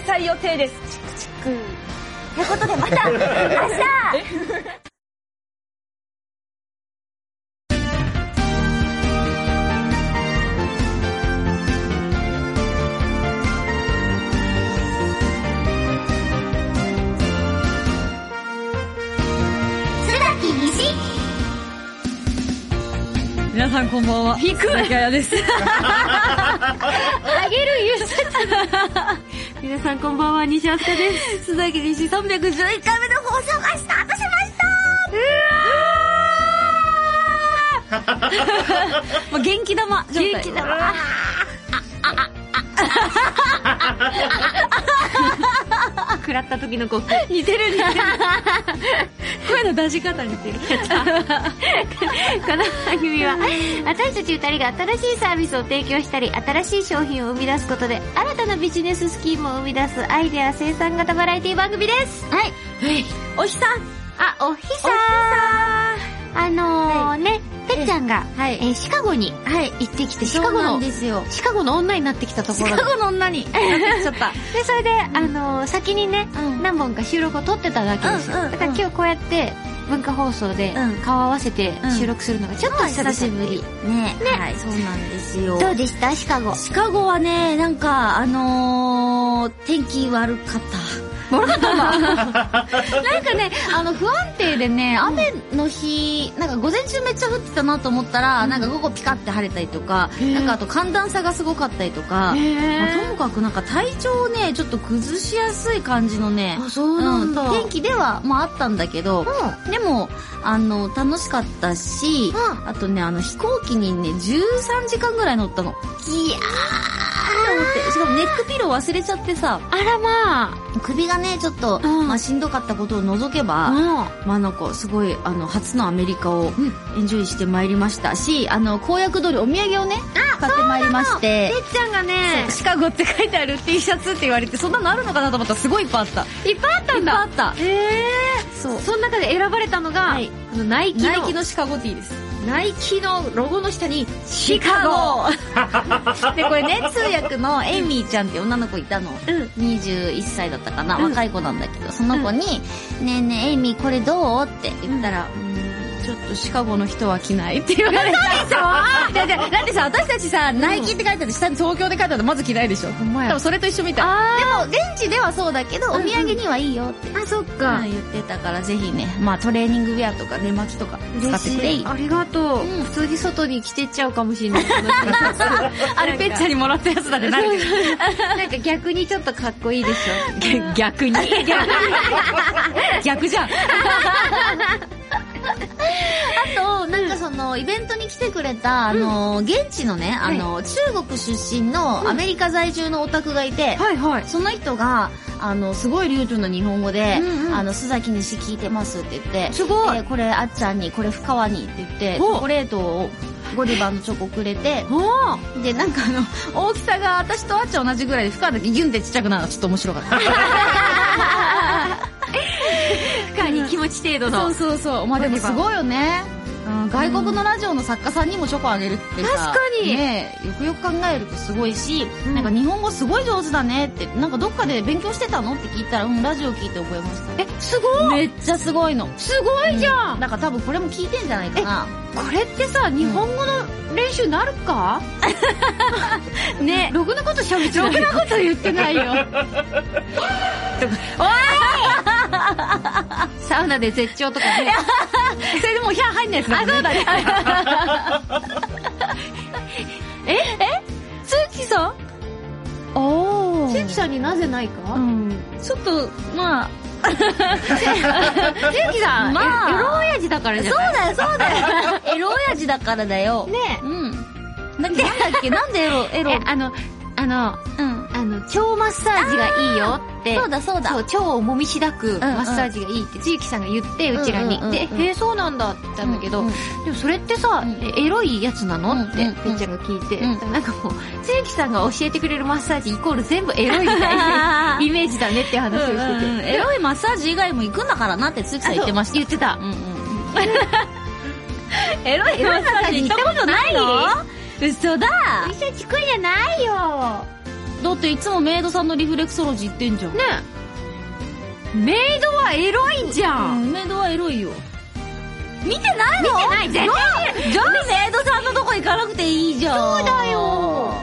開催予定です。チクチク。ということでまた 明日！皆さんこんばんは。引く。です。あげる皆さんこんばんは。西飛鳥です。須崎西311回目の放送がスタートしました。もう 元気玉。元気玉食らった時の呼吸似てる似てる。声の出し方似てる。この番組は私たち二人が新しいサービスを提供したり新しい商品を生み出すことで新たなビジネススキームを生み出すアイデア生産型バラエティ番組です。はい。おひさん。あおひさーあのーね。てっちゃんが、はい。えーシカゴにはい。行ってきてシカゴのですよ。シカゴの女になってきたところで。シカゴの女に。なってきちゃった。でそれで、あのー先にね、うん。何本か収録を撮ってたわけですよ、うんうんうん。だから今日こうやって文化放送でうん。顔合わせて収録するのがちょっと久しぶり、ね。はい、そうなんですよ。どうでした？シカゴ。シカゴはね、なんか、あのー、天気悪かった。悪かったんだ。なんかね、あの、不安定でね、雨の日、なんか午前中めっちゃ降ってたなと思ったら、なんか午後ピカって晴れたりとか、なんかあと寒暖差がすごかったりとか、まあともかくなんか体調をね、ちょっと崩しやすい感じのね、うなん天気では、まああったんだけど、でも、あの、楽しかったし、あとね、あの、飛行機にね、13時間ぐらい乗ったの。いや思ってしかもネックピロー忘れちゃってさ、あらま首がね、ちょっと、うん。まあしんどかったことを除けば、あまあなんかすごい、あの、初のアメリカをエンジョイしてまいりましたし、あの、公約通りお土産をね、買ってまいりまして、てっちゃんがね。シカゴって書いてある T シャツって言われて、そんなのあるのかなと思ったらすごいいっぱいあった。いっぱいあったんだ。いっぱいあった。へえそう。その中で選ばれたのが、はい。あのナイキのナイキのシカゴ T です。ナイキのロゴの下にシカゴ。で、これね、通訳のエイミーちゃんって女の子いたの。うん。21歳だったかな、うん。若い子なんだけど、その子に、ねえねえ、エイミーこれどう？って言ったら、うーんちょっとシカゴの人は着ないって言われた。でしょだってさ、私たちさ、ナイキって書いてある下に東京で書いてあるとまず着ないでしょ。ほんまや多分それと一緒みたい。あでも、現地ではそうだけど、お土産にはいいよって。ーあそっうんか、言ってたからぜひね、まあトレーニングウェアとか寝巻きとか使ってくれい。ありがとう、うん普通に外に着てっちゃうかもしれない あれペッチャにもらったやつだってなるけど。なんか逆にちょっとかっこいいでしょ逆に逆じゃん。あと、なんかその、イベントに来てくれた、あの、現地のね、あの、中国出身のアメリカ在住のオタクがいて、はいはい。その人が、あの、すごい流暢な日本語で、うんうん。あの、須崎西聞いてますって言って、すごい。えーこれあっちゃんに、これ深川にって言って、チおョコレートを、ゴディバのチョコくれて、おで、なんかあの、大きさが私とあっちゃん同じぐらいで、深川だけギュンってちっちゃくなるのがちょっと面白かった。深に気持ち程度のそうそうそう。まあでもすごいよね。うん、外国のラジオの作家さんにもチョコあげるってさ確かに。ねえよくよく考えるとすごいし、うん。なんか日本語すごい上手だねってなんかどっかで勉強してたのって聞いたらうんラジオ聞いて覚えました。えすごい。めっちゃすごいの。すごいじゃん、だから多分これも聞いてんじゃないかな。これってさ日本語の練習なるか、ね。ろくなこと喋ってないろくなこと言ってないよ サウナで絶頂とかね。それでもう入んないやつだもんねそうだね。え？え？つゆきさん？お千秋さんになぜないか、うん。ちょっとまあ。千秋さん、まあ。エエロ親父だからじゃそうないだよそうだよ。エロ親父だからだよ。ねうん。なんだっけ？なんでエロエロ？えあのあのうん。あの腸マッサージがいいよ。ってそうだそうだ。腸をもみしだくんマッサージがいいってつゆきさんが言ってうちらに、で「へえそうなんだ」って言ったんだけど、うんうん。でもそれってさ、エロいやつなの、うんってうん。ぺっちゃんが聞いて、うん。なんかもうつゆきさんが教えてくれるマッサージイコール全部エロいみたいな イメージだねって話をしてて、うんうんエロいマッサージ以外も行くんだからなってつゆきさん言ってました。言ってた、うんうん エロいマッサージ行ったことないの？嘘だ。一緒にくんじゃないよだっていつもメイドさんのリフレクソロジー言ってんじゃん。ねえ。メイドはエロいじゃ。うんん、メイドはエロいよ。見てないの？見てない絶対じゃあメイドさんのとこ行かなくていいじゃん。そうだよ。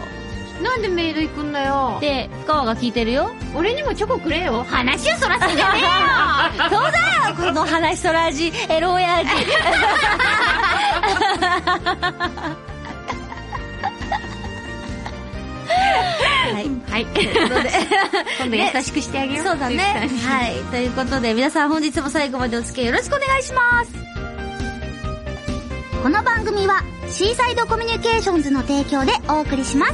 なんでメイド行くんだよ。で、深川が聞いてるよ。俺にもチョコくれよ。話をそらすんじゃねえよそうだよこの話そらじ、エロ親父。はい。はい。今度優しくしてあげよう。そうだね。はい。ということで、皆さん本日も最後までお付き合いよろしくお願いします。この番組は、シーサイドコミュニケーションズの提供でお送りします。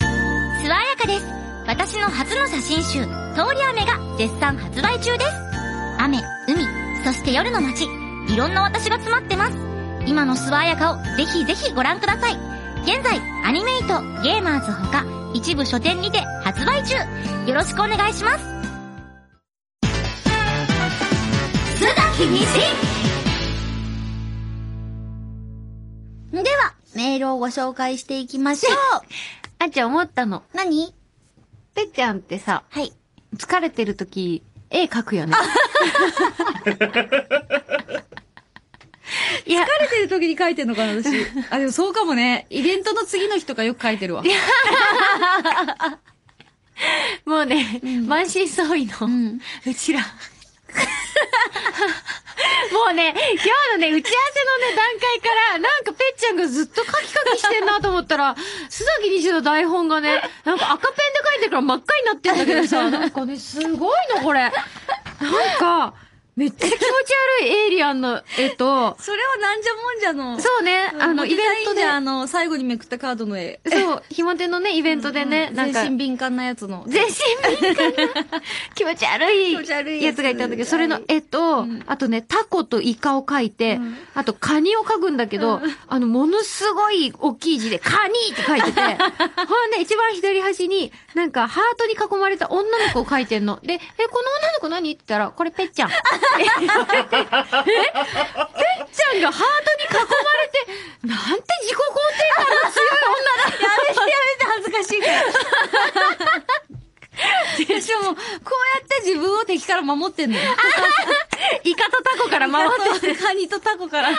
スワヤカです。私の初の写真集、通り雨が絶賛発売中です。雨、海、そして夜の街、いろんな私が詰まってます。今のスワヤカをぜひぜひご覧ください。現在、アニメイト、ゲーマーズほか、一部書店にて発売中。よろしくお願いします。須崎西では、メールをご紹介していきましょう。あんちゃん思ったの。何？てっちゃんってさ、はい。疲れてる時、絵描くよね。いや、疲れてる時に書いてんのかな、私。あ、でもそうかもね。イベントの次の日とかよく書いてるわ。もうね、満身創痍の、んうちら。もうね、今日のね、打ち合わせのね、段階から、なんかペッちゃんがずっとカキカキしてんなと思ったら、須崎西の台本がね、なんか赤ペンで書いてるから真っ赤になってんだけどさ、なんかね、すごいのこれ。なんか、めっちゃ気持ち悪いエイリアンの絵と、それはなんじゃもんじゃの。そうね、あの、イベントで、あの、最後にめくったカードの絵。そう、ひも手のね、イベントでね、なんか、全身敏感なやつの。全身敏感な。気持ち悪い。気持ち悪いやつ。がいたんだけど、それの絵と、うん。あとね、タコとイカを描いて、うん。あとカニを描くんだけど、あの、ものすごい大きい字で、カニって書いてて、ほんで、一番左端に、なんか、ハートに囲まれた女の子を描いてんの。で、え、この女の子何？って言ったら、これペッちゃん。え、えペッちゃんがハートに囲まれて、なんて自己肯定感の強い女だ。やめてやめて恥ずかしいから。私も、こうやって自分を敵から守ってんのよ。イカとタコから守ってて。カニとタコから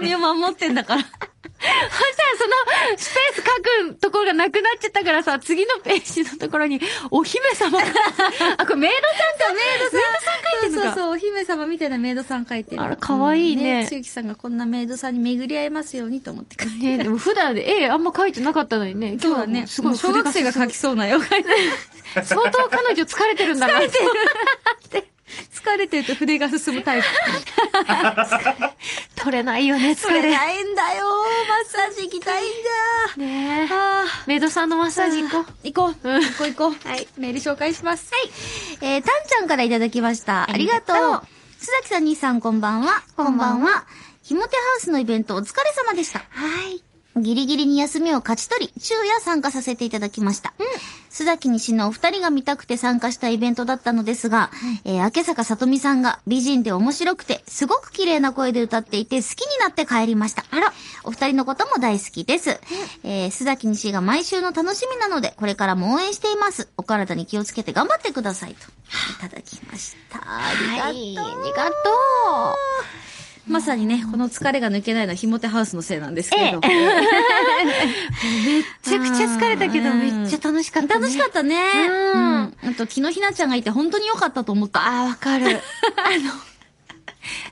身を守ってんだから。そしたらそのスペース書くところがなくなっちゃったからさ、次のページのところに、お姫様が、あ、これメイドさんか、メイドさん。メイドさん書いてるのか。そうそうそう、お姫様みたいなメイドさん書いてる。あら可愛いねつゆきさんがこんなメイドさんに巡り合えますようにと思って書いてねでも普段で絵あんま描いてなかったのにね。そうだね。すごい小学生が書きそうな絵を描いてる。相当彼女疲れてるんだな。疲れてる。疲れてると筆が進むタイプ。取れないよね、疲れ。ねいんだよマッサージ行きたいんだえ。あメイドさんのマッサージ行こう。行こう。うん行こう行こう。はい。メール紹介します。はい。えー、たんちゃんからいただきました。ありがとう。ありがとう須崎さん、兄さん、こんばんは。こんばんは。ひもてハウスのイベントお疲れ様でした。はい。ギリギリに休みを勝ち取り、昼夜参加させていただきました。須崎西のお二人が見たくて参加したイベントだったのですが、えー、明坂さとみさんが美人で面白くて、すごく綺麗な声で歌っていて好きになって帰りました。あら。お二人のことも大好きです。えー、須崎西が毎週の楽しみなので、これからも応援しています。お体に気をつけて頑張ってください。と、いただきました。ありがとう。はいありがとまさにね、この疲れが抜けないのはひもてハウスのせいなんですけれど。めっちゃくちゃ疲れたけど、うんめっちゃ楽しかったね。楽しかったね。うんうん。あと、木のひなちゃんがいて本当に良かったと思った。ああ、わかる。あの、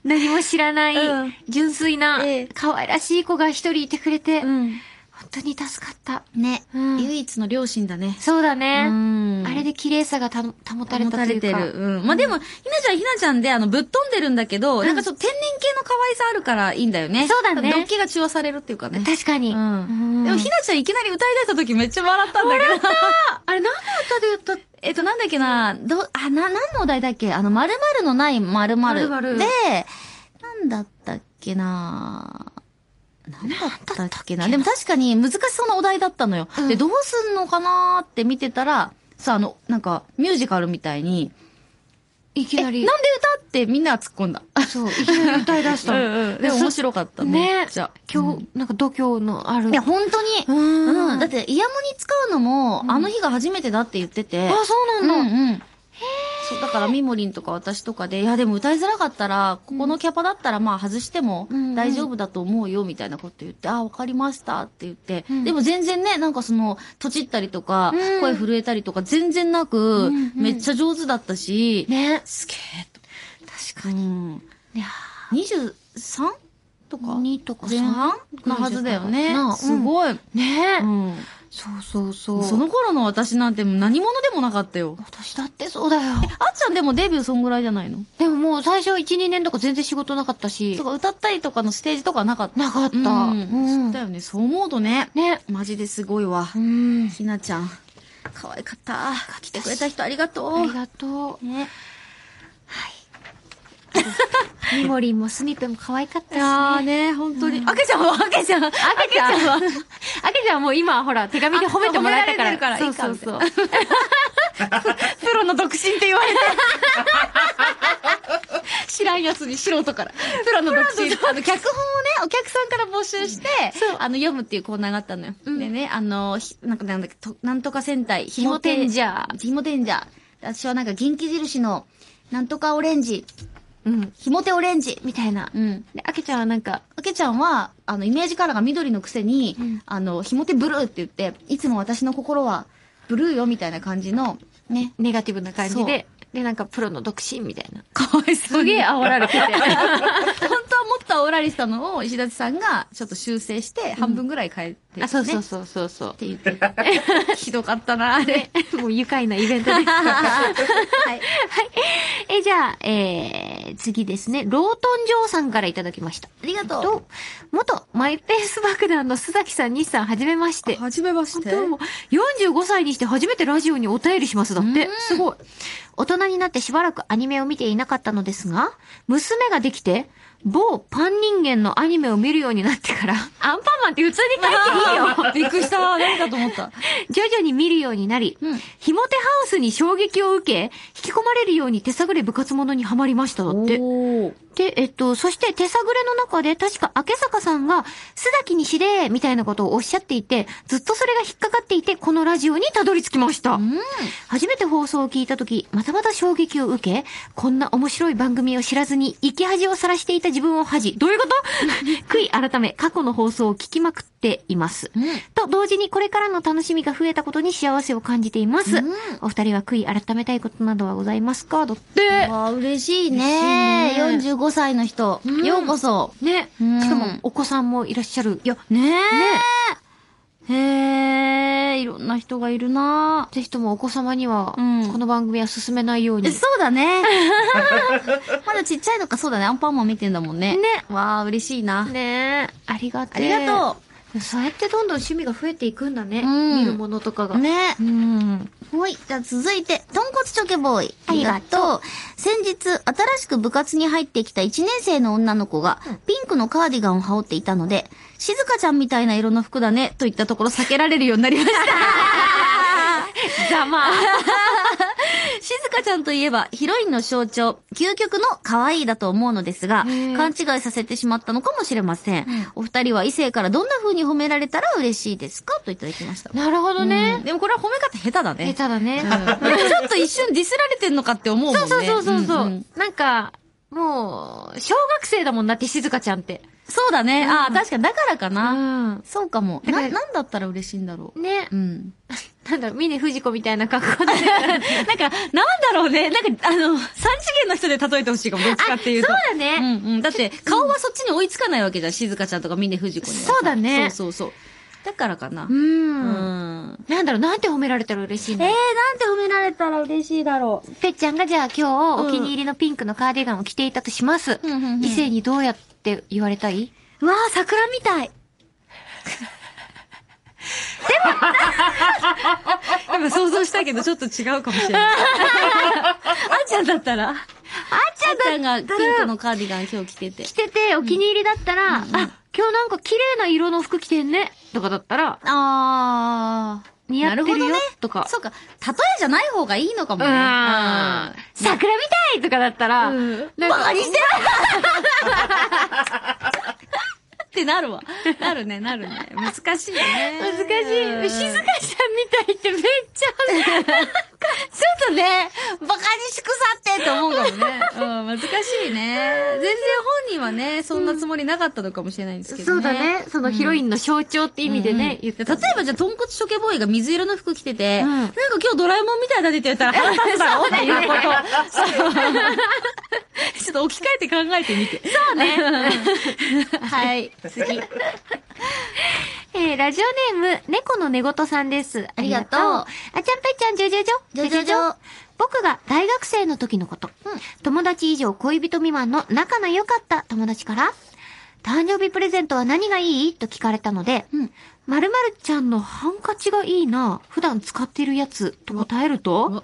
何も知らない、うん純粋なええ、可愛らしい子が一人いてくれて、ん。本当に助かった。ね、うん唯一の両親だね。そうだね。んあれで綺麗さがた保たれ保たたというか。れてる。うん。まあ、でも、ひなちゃんひなちゃんで、あの、ぶっ飛んでるんだけど、んなんかちょっと天然系の可愛さあるからいいんだよね。そうだねドッキが中和されるっていうかね。確かに。うん。でも、ひな、なちゃんいきなり歌い出した時めっちゃ笑ったんだけど。あれ何の歌でやった？えっと、なんだっけな、ど、あ、な、何のお題だっけ？あの、〇〇のない〇〇〇〇で、なんだったっけなな？んだったっけな？でも確かに難しそうなお題だったのよ。うんで、どうすんのかなーって見てたら、さ、あの、なんか、ミュージカルみたいに、いきなり。なんで歌ってみんなは突っ込んだ？そう、いきなり歌い出したの。でも面白かったねじゃあ。今日、なんか度胸のある。いや、本当に。うんうん。だって、イヤモニ使うのも、あの日が初めてだって言ってて。あ、そうなんだ。うんうん。そう、だからミモリンとか私とかで、いやでも歌いづらかったら、ここのキャパだったらまあ外してもうん大丈夫だと思うよみたいなこと言って、あ、わかりましたって言って、うんでも全然ね、なんかその、とちったりとか、うん声震えたりとか全然なく、めっちゃ上手だったし、ね。すげえと。確かに。うん。いや 23? とか2とか前半のはずだよねなあ。すごい。ねうん。そうそうそう。その頃の私なんて何者でもなかったよ。私だってそうだよ。あっちゃんでもデビューそんぐらいじゃないの？でももう最初1、2年とか全然仕事なかったしと。か歌ったりとかのステージとかなかった。なかった。うん。うんだよね。そう思うとね。ね。マジですごいわう。ん。ひなちゃん。可愛かった。来てくれた人ありがとう。ありがとう。ね。ミモリンもスニッペも可愛かったし、いやーね。ね、本当に。あけちゃんはあけちゃん。あけちゃんは、あけちゃんはもう今ほら手紙で褒めてもらえたから。からそうそうそう。プロの独身って言われて。知らんやつに素人から。プロの独身。あの、脚本をね、お客さんから募集して、あの、読むっていうコーナーがあったのよ。うんでね、あの、ひなんかなんだっけ、となんとか戦隊、ひもてんじゃひもてんじゃ。私はなんか元気印の、なんとかオレンジ、うん。ひもてオレンジ。みたいな。うん。で、あけちゃんはなんか、あけちゃんは、あの、イメージカラーが緑のくせに、うんあの、ひもてブルーって言って、いつも私の心は、ブルーよみたいな感じの、ね。ネガティブな感じで、で、なんかプロの独身みたいな。かわいそうすげえ煽られてて。本当はもっと煽られてたのを石立さんがちょっと修正して半分ぐらい変えて、ねあ、そうそうっそうそうそう。て言ってた。ひどかったな、あれ。もう愉快なイベントです。はい。え、じゃあ、えー、次ですね。ロートンジョーさんからいただきました。ありがとう。と、元マイペース爆弾の須崎さん、西さん、はじめまして。はじめまして？どうも、45歳にして初めてラジオにお便りしますだってうん。すごい。大人になってしばらくアニメを見ていなかったのですが、娘ができて、某パン人間のアニメを見るようになってから、アンパンマンって普通に書いていいよ。びっくりした。何かと思った。徐々に見るようになり、うんひもてハウスに衝撃を受け、引き込まれるように手探り部活者にはまりましただって。で、えっと、そして手探れの中で確か明坂さんが、須崎にしれみたいなことをおっしゃっていて、ずっとそれが引っかかっていて、このラジオにたどり着きました。うん。初めて放送を聞いたとき、またまた衝撃を受け、こんな面白い番組を知らずに、生き恥をさらしていた自分を恥。どういうこと？悔い改め、過去の放送を聞きまくっています。うん。と同時にこれからの楽しみが増えたことに幸せを感じています。うんお二人は悔い改めたいことなどはございますか？だって。わあ、嬉しいね。嬉しいね45歳の人。うんようこそ。ね。うんしかも、お子さんもいらっしゃる。いや、ねえ。へえ、いろんな人がいるなぜひともお子様には、うんこの番組は進めないように。そうだね。まだちっちゃいのか、そうだね。アンパンマン見てんだもんね。ね。わあ、嬉しいな。ねありがてありがとう。そうやってどんどん趣味が増えていくんだね。うん見るものとかが。う。ねうん。ほい。じゃあ続いて、豚骨チョケボーイ。ありがとう。先日、新しく部活に入ってきた1年生の女の子が、ピンクのカーディガンを羽織っていたので、静香ちゃんみたいな色の服だね、といったところ避けられるようになりました。ざまあ。静香ちゃんといえば、ヒロインの象徴、究極の可愛いだと思うのですが、勘違いさせてしまったのかもしれません。うんお二人は異性からどんな風に褒められたら嬉しいですか？といただきました。なるほどうんね。でもこれは褒め方下手だね。下手だね。うん ちょっと一瞬ディスられてんのかって思うもんね。そうそうそうそうそう、んんなんか、もう、小学生だもんなって、静香ちゃんって。そうだね。ああ、うん確かに。だからかな。ん。そうかも。な、なんだったら嬉しいんだろねう。。うん。なんだろう、峰藤子みたいな格好で。なんか、なんだろうね。なんか、あの、三次元の人で例えてほしいかも。どっちかっていうと。そうだうね。んうん。だって、顔はそっちに追いつかないわけじゃん。静香ちゃんとか峰藤子に。そうだねそうそうそう。だからかな。う。うんん。なんだろう、なんて褒められたら嬉しいのえー、なんて褒められたら嬉しいだろう。てっちゃんがじゃあ今日、うんお気に入りのピンクのカーディガンを着ていたとします。うんうんうん異性にどうやって言われたい？わあ、桜みたい。でも、想像したけど、ちょっと違うかもしれない。あんちゃんだったら？あんちゃんがピンクのカーディガン今日着てて着。ててお気に入りだったら、あ、今日なんか綺麗な色の服着てんね。とかだったら、あー。似合ってるよなるほどねとか。そうか、例えじゃない方がいいのかもうね。ん。桜みたいとかだったら、うん。なんかバカにしてる ってなるわ。なるね、なるね。難しいね。難しい。静香さんみたいってめっちゃ、ちょっとね、バカにしくさってって思うかもね。うん、難しいね。全然本人はね、そんなつもりなかったのかもしれないんですけどね。そうだね。そのヒロインの象徴って意味でね、言ってた。例えばじゃあ、豚骨ショケボーイが水色の服着てて、うんなんか今日ドラえもんみたいだねって言ったら腹立つだろっていうこと。そう ちょっと置き換えて考えてみて。そうね。はい。次。えー、ラジオネーム、猫の寝言さんです。ありがとうあちゃんぺっちゃん、じょじょじょ。じょじょじょ僕が大学生の時のこと。友達以上恋人未満の仲の良かった友達から、誕生日プレゼントは何がいい？と聞かれたので、うん〇〇ちゃんのハンカチがいいな、普段使っているやつ、と答えるうとわ、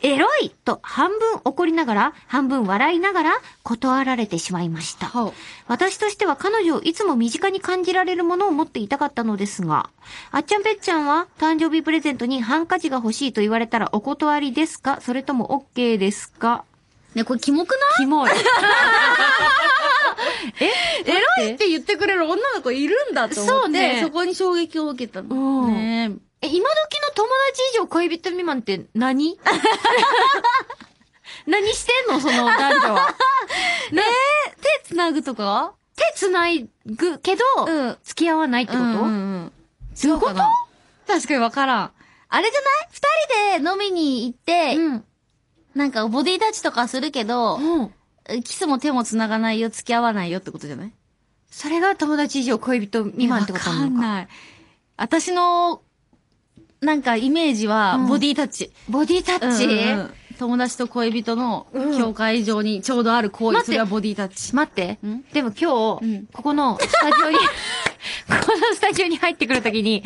エロいと半分怒りながら、半分笑いながら断られてしまいました。ほ私としては彼女をいつも身近に感じられるものを持っていたかったのですが、あっちゃんぺっちゃんは誕生日プレゼントにハンカチが欲しいと言われたらお断りですか？それとも OK ですか？ね、これキモくない？キモい。エロいって言ってくれる女の子いるんだと思って、そうね。そこに衝撃を受けたの。うん。ねえ、今時の友達以上恋人未満って何？何してんの？その男女は。ね 手繋ぐとか？手繋ぐけど、うん。付き合わないってこと、うんうんうん。どういうこと？確かにわからん。あれじゃない？二人で飲みに行って、うん。なんかボディタッチとかするけど、うん。キスも手も繋がないよ、付き合わないよってことじゃない？それが友達以上恋人未満ってことなわかのか。んない。私の、なんかイメージはうん、ボディタッチ。ボディタッチ、うんうん。うん友達と恋人のうん境界上にちょうどある行為、それはボディタッチ。待って。ん？でも今日、うん。ここのスタジオに、ここのスタジオに入ってくるときに、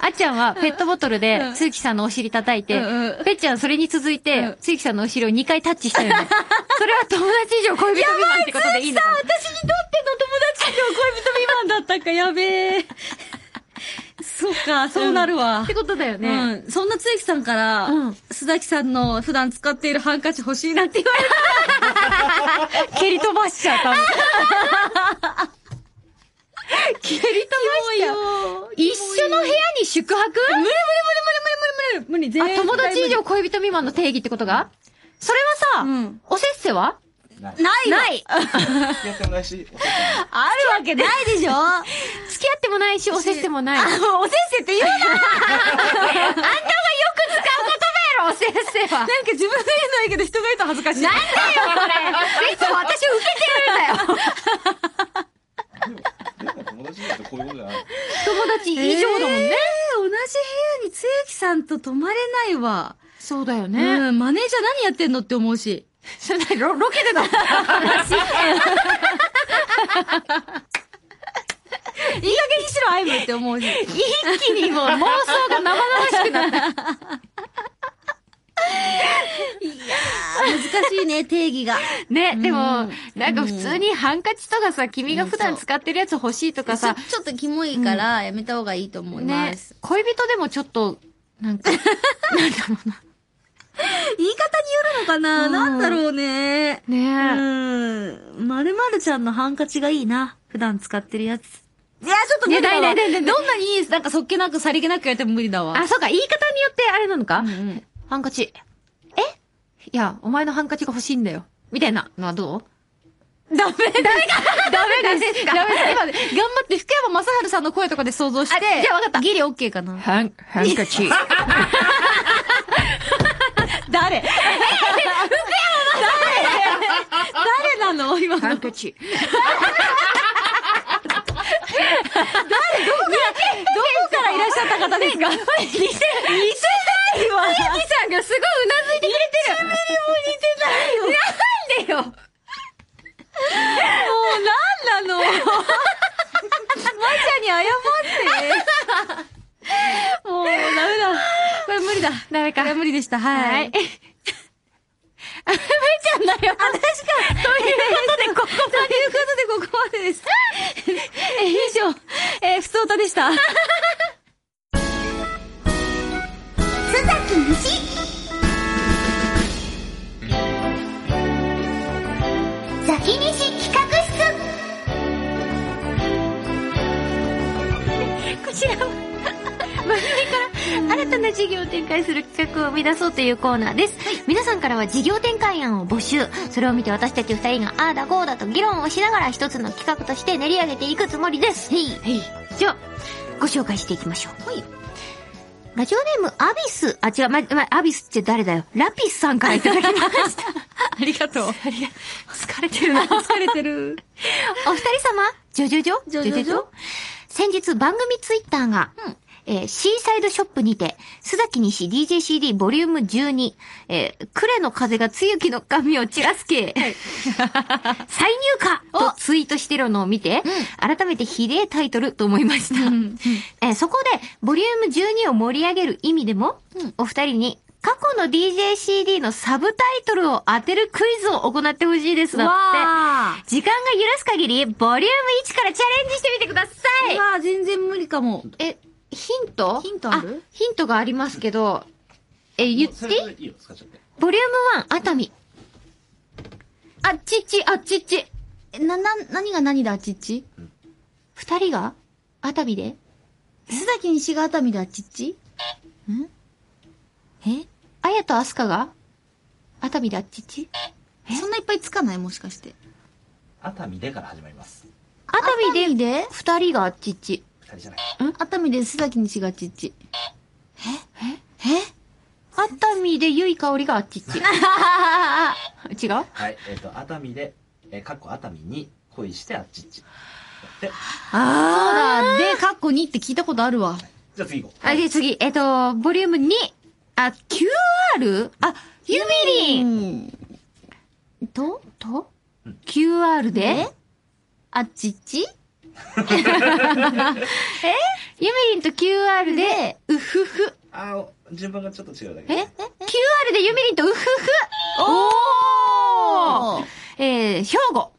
あっちゃんはペットボトルで、うん。つゆきさんのお尻叩いて、ぺっちゃんそれに続いて、うん。つゆきさんのお尻を2回タッチしたよね。それは友達以上恋人未満ってことでいいのかな？私にとっての友達の恋人未満だったか、やべえ。そうか、そうなるわ。ってことだよね。うん。そんなつゆきさんから、うん須崎さんの普段使っているハンカチ欲しいなって言われた。蹴り飛ばしちゃう、多分。蹴り飛ばしちゃう。よ一緒の部屋に宿泊？無理無理無理無理無理無理無理無理あ、友達以上恋人未満の定義ってことがそれはさ、うんおせっせはない。ないない。付き合ってもないし、あるわけないでしょ？付き合ってもないし、おせっせもない。あ、おせっせって言うな なんかおせっせは。自分で言うのはいいけど人が言うと恥ずかしい。なんだよ、これ。いつも私を受けてるんだよ。でも友達だとこういうことじゃない。友達以上だもんね。えー同じ部屋につゆきさんと泊まれないわ。そうだようね。ん、マネージャー何やってんのって思うし。それ何ロロケでの話。いい加減にしろ、アイムって思うし。一気にもう妄想が生々しくなった。難しいね、定義が。ね、でもうん、なんか普通にハンカチとかさ、君が普段使ってるやつ欲しいとかさ、ちょっとキモいからやめた方がいいと思いまねす。、恋人でもちょっと、なんか、なんだろうな。言い方によるのかな、うんなんだろうね。うねん。まるまるちゃんのハンカチがいいな。普段使ってるやつ。いや、ちょっと無理だわ。ねないないないないどんなに、なんかそっけなくさりげなくやっても無理だわ。あ、そうか、言い方によってあれなのか、うんうん。ハンカチ。え？いや、お前のハンカチが欲しいんだよ。みたいなのはどう？ダメダメかダメですか？ダメです。今ね、頑張って福山雅治さんの声とかで想像して。あじゃあわかったギリオッケーかな。ハン、ハンカチ。誰？誰？誰なの？今の。ハンカチ。どこからいらっしゃった方ですか？似せ、似せないわ。みさんがすごいうなずいてくれてる。1ミリも似てないよ。なんでよ。もうなんなのまちゃんに謝だ。ダメか。無理でした。はい。あ、ちゃんだよ。か。ということで、ここまで。ということで、ここまでです。え、以上、え、ふつおたでした。須崎こちらは、番組か。ら新たな事業を展開する企画を生み出そうというコーナーです。皆さんからは事業展開案を募集。それを見て私たち二人がああだこうだと議論をしながら一つの企画として練り上げていくつもりです。へい。へい。じゃあ、ご紹介していきましょう。はい。ラジオネーム、アビス。あ、違う、ま、ま、アビスって誰だよ。ラピスさんからいただきました。ありがとう。ありが疲れてるな。疲れてる。お二人様、ジョジョジョ？ジョジョジョ？先日番組ツイッターが、えーシーサイドショップにて、須崎西 DJCD ボリューム12、えー、クレの風がつゆきの髪を散らすけ、再入荷とツイートしてるのを見て、改めてひでえタイトルと思いました。えーそこで、ボリューム12を盛り上げる意味でも、お二人に、過去の DJCD のサブタイトルを当てるクイズを行ってほしいですだって。わ時間が許す限り、ボリューム1からチャレンジしてみてくださー。い。うわー、全然無理かも。え、ヒント？ヒントある？ヒントがありますけど、え、言って？いいよ、使っちゃって。ボリューム1、熱海。あっちっち、あっちっち。えな、な、何が何だ、あっちっち二人が？熱海で？須崎西が熱海であっちっちん？え？あやとアスカが？熱海であっちっちそんないっぱいつかない？もしかして。熱海でから始まります。熱海で、で二人が？あっちっち。二人じゃない。熱海で須崎西があっちっち。え？え？熱海でゆいかおりがあっちっち。違う？はい、えっ、と、熱海で、えー、かっこ熱海に恋してあっちっち。で、あー。そうだ。で、カッコ2って聞いたことあるわ。じゃあ次行こう。あ、で、次、えっと、ボリューム2。あ、QR? あ、ユミリンん。と？と ?QR でであっちっち？ユミリンと QR で、うふふ。あー、順番がちょっと違うだけ。え ?QR でユミリンとうふふ。おーえー、兵庫。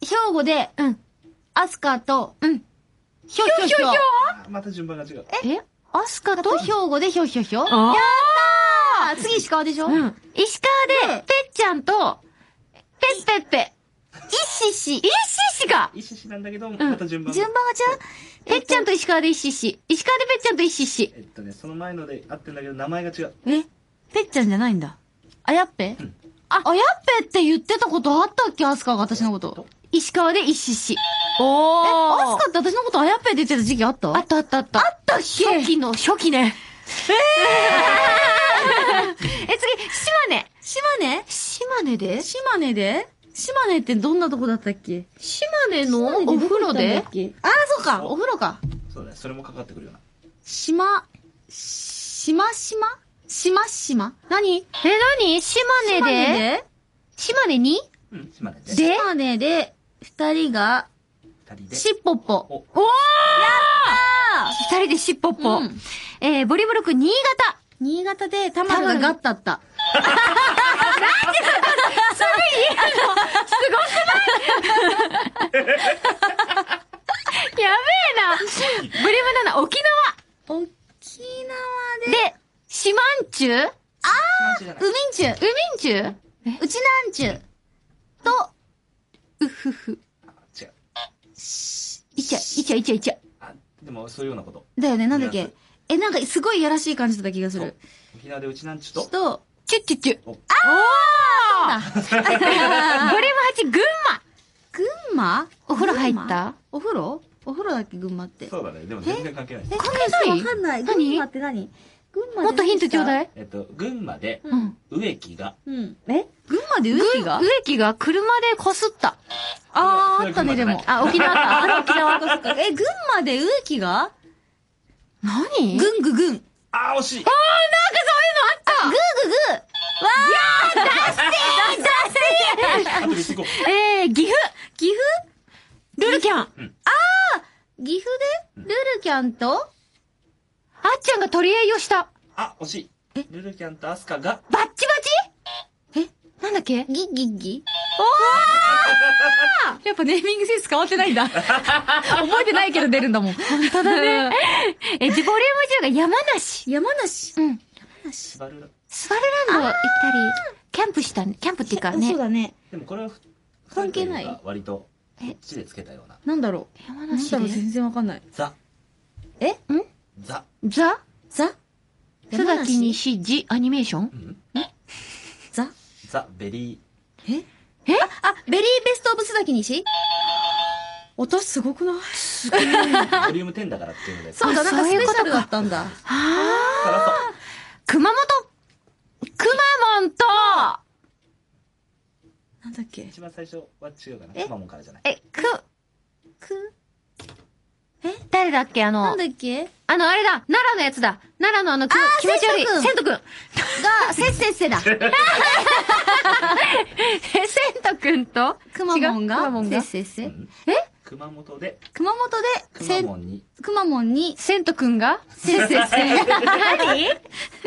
兵庫で、うん。アスカと、うん。ひょひょひょ。また順番が違う。え？アスカと？兵庫でひょひょひょ。ああ、次石川でしょ？うん。石川で、ぺっちゃんと、ぺっぺっぺ。一しし。イッシッシか一しなんだけど、また順番が。順番が違う？ぺっちゃんと石川でイッシッシ。石川でぺっちゃんとイッシッシ。えっとね、その前ので合ってんだけど、名前が違う。え？ぺっちゃんじゃないんだ。あやっぺ？あ、あやっぺって言ってたことあったっけアスカが私のこと。石川でイッシッシ。え、おアスカって私のことあやっぺって言ってた時期あった？あったあったあった。あったっけ？初期の、初期ね。え 次、島根。島根？島根で？島根で？島根ってどんなとこだったっけ？島根のお風呂で？あー、そうか、お風呂か。そうだね、それもかかってくるよな。島、しましましましま何？え、何？島根島根で？で島根に？うん、島根で。で？島根で、二人が、二人で。しっぽっぽ。お、おー！二人でしっぽっぽ。うん。えー、ボリューム6、新潟。新潟で、たまがガッタった。やべえな。ボリム7、沖縄。沖縄で、で、四万十う？島地じゃないウミンチュ、みんちゅうちなんちゅ、と、うふふ。あ違う。いちゃ、いちゃいちゃいちゃ。あ、でもそういうようなこと。だよね、なんだっけ？え、なんかすごいいやらしい感じだった気がする。沖縄でうちなんちゅと、と、チュッチュッチュ。おおーボリューム8、群馬。群馬？お風呂入った？お風呂？お風呂だっけ群馬って。そうだね。でも全然関係ない。え、関係ない？わかんない。何群馬って何群馬もっとヒントちょうだい。い。えっと、群馬で、うん。植木が、うん。え群馬で植木が植木が車でこすった。あー、あったね、でも。あ、沖縄だ。あれ沖縄か、そっか。え、群馬で植木が何ぐんぐぐん。あー、惜しいグーググーあと3つ行こう。えー、岐阜。岐阜？ルルキャン。岐阜で？ルルキャンと？あっちゃんが取り合いをした。あ、惜しい。ルルキャンとアスカが、バッチバチ？え？なんだっけ？ギギギ やっぱネーミングセンス変わってないんだ。覚えてないけど出るんだもん。本当だね。え、ジボリューム10が山梨。山梨うん。スバルラ。スバルランド行ったり、キャンプしたね。キャンプっていうかね。そうだね。でもこれは、関係ない？割と、え？こっちでつけたような。なんだろう？山なんだろう、梨で。全然わかん？ない。ザ・えザ。ザザ須崎西ジアニメーション？ザ？ザ・ベリえ？え？あ、ベリーベストオブ須崎西私すごくない？ー、ボリューム10だからっていうので。そうだ、あなんかスそういうことかペシャルだったんだ。はあ。熊本くまモンと、なんだっけ？一番最初は違うかな。え？くまモンからじゃない。え、く、く、誰だっけ？あのなん、だっけ？あの、あれだ。奈良のやつだ。奈良のあの、きあー気持ち悪い。千千とくんが、せっせっせだ。え、千とくんと？くまモンが？モンが？せっせっせ。うん熊本で、熊本で、くません、モンに、くまモンに、千とくんがせっせっせ。何？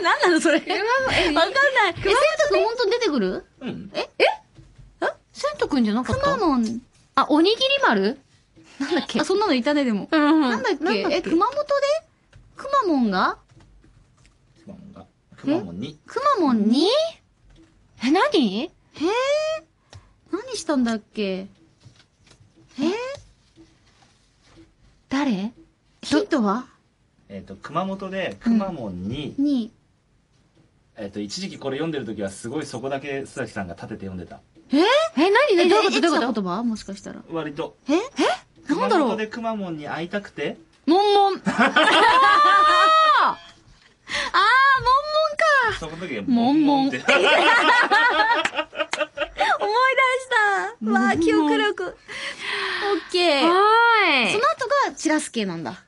何なのそれ？わかんない。え、せんとくん本当に出てくる？うん。千とくんじゃなかっくた？まモン。あ、おにぎり丸？なんだっけ？あ、そんなのいたね、でも。うん。なんだっけ？え、熊本で？くまモンが？くまモンが、くまモンに、くまモンに？え、何？へえ。何したんだっけ？え誰？ヒントは？えっと、熊本で、くまモンに、に、えっと、一時期これ読んでる時はすごいそこだけ須崎さんが立てて読んでた。え、何？え、何？どういうこと？どういうこと？言葉？もしかしたら。割と。え？え？なんだろう？熊本でくまモンに会いたくて、もんもん。あー、その時はモンモンって。モンモンか思い出した。わあ、記憶力。オッケー。はーい。そのチラスケなんだ。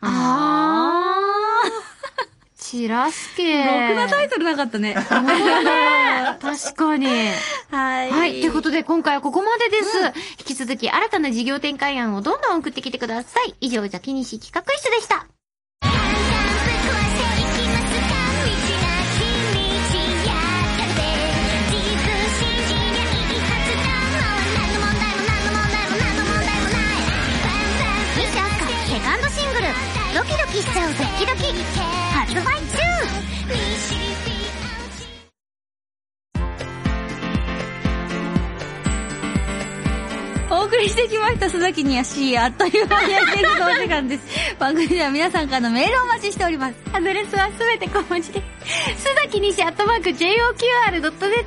あー。チラスケ。ろくなタイトルなかったね。確かに。はい。はい。ということで、今回はここまでです。引き続き、新たな事業展開案をどんどん送ってきてください。以上、ザキニシ企画室でした。してきました、須崎にやし、あっという間にやっていくお時間です。番組では皆さんからのメールをお待ちしております。アドレスはすべて小文字で、すだきにしアットマーク JOQR.net、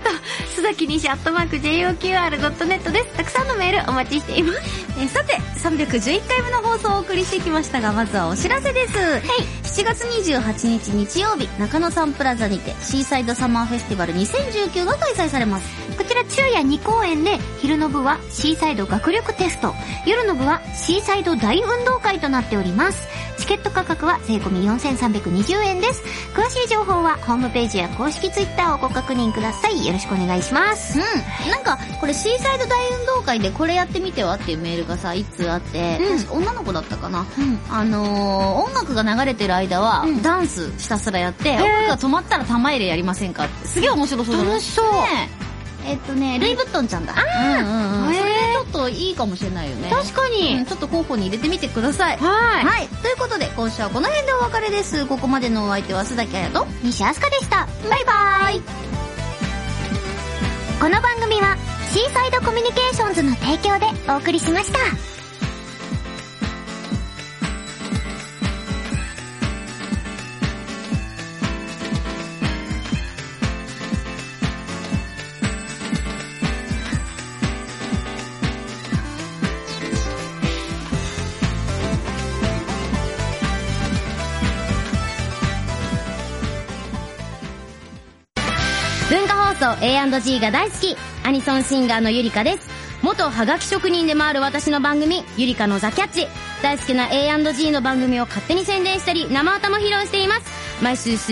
すだきにしアットマーク JOQR.net です。たくさんのメールお待ちしています。えーさて、311回目の放送をお送りしてきましたが、まずはお知らせです。7月28日日曜日、中野サンプラザにて、シーサイドサマーフェスティバル2019が開催されます。こちら昼夜2公演で、昼の部はシーサイド学力テスト、夜の部はシーサイド大運動会となっております。チケット価格は税込み4320円です。詳しい情報はホームページや公式ツイッターをご確認ください。よろしくお願いします。うん。なんか、これシーサイド大運動会でこれやってみては？っていうメールがさ、いつあって、うん確か女の子だったかな。うん。あのー、音楽が流れてる間は、うんダンスひたすらやって、音楽が止まったら玉入れやりませんかって。すげえ面白そうだな楽しそうねええっとね、ルイ・ヴットンちゃんだ。うんうんうん。それちょっといいかもしれないよね。確かに。うんちょっと候補に入れてみてください。はい。はい。ということで、今週はこの辺でお別れです。ここまでのお相手は須崎彩と、西でした。バイバーイこの番組はシーサイドコミュニケーションズの提供でお送りしました A&G が大好き、アニソンシンガーのゆりかです。元ハガキ職人でもある私の番組、ゆりかのザキャッチ。大好きな A&G の番組を勝手に宣伝したり、生歌も披露しています。毎週